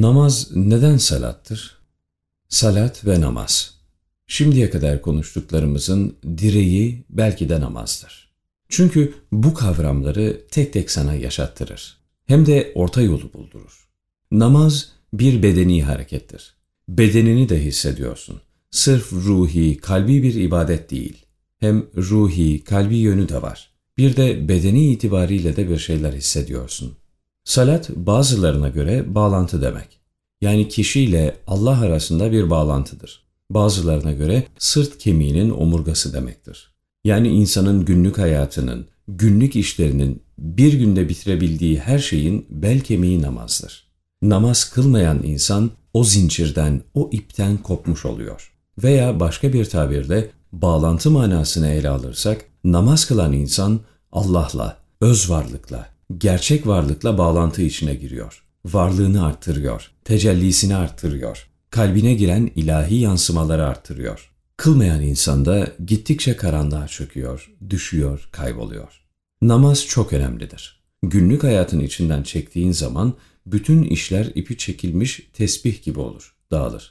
Namaz neden salattır? Salat ve namaz. Şimdiye kadar konuştuklarımızın direği belki de namazdır. Çünkü bu kavramları tek tek sana yaşattırır. Hem de orta yolu buldurur. Namaz bir bedeni harekettir. Bedenini de hissediyorsun. Sırf ruhi, kalbi bir ibadet değil. Hem ruhi, kalbi yönü de var. Bir de bedeni itibariyle de bir şeyler hissediyorsun. Salat bazılarına göre bağlantı demek. Yani kişiyle Allah arasında bir bağlantıdır. Bazılarına göre sırt kemiğinin omurgası demektir. Yani insanın günlük hayatının, günlük işlerinin bir günde bitirebildiği her şeyin bel kemiği namazdır. Namaz kılmayan insan o zincirden, o ipten kopmuş oluyor. Veya başka bir tabirle bağlantı manasını ele alırsak, namaz kılan insan Allah'la, öz varlıkla, gerçek varlıkla bağlantı içine giriyor. Varlığını arttırıyor, tecellisini arttırıyor. Kalbine giren ilahi yansımaları arttırıyor. Kılmayan insan da gittikçe karanlığa çöküyor, düşüyor, kayboluyor. Namaz çok önemlidir. Günlük hayatın içinden çektiğin zaman bütün işler ipi çekilmiş tesbih gibi olur, dağılır.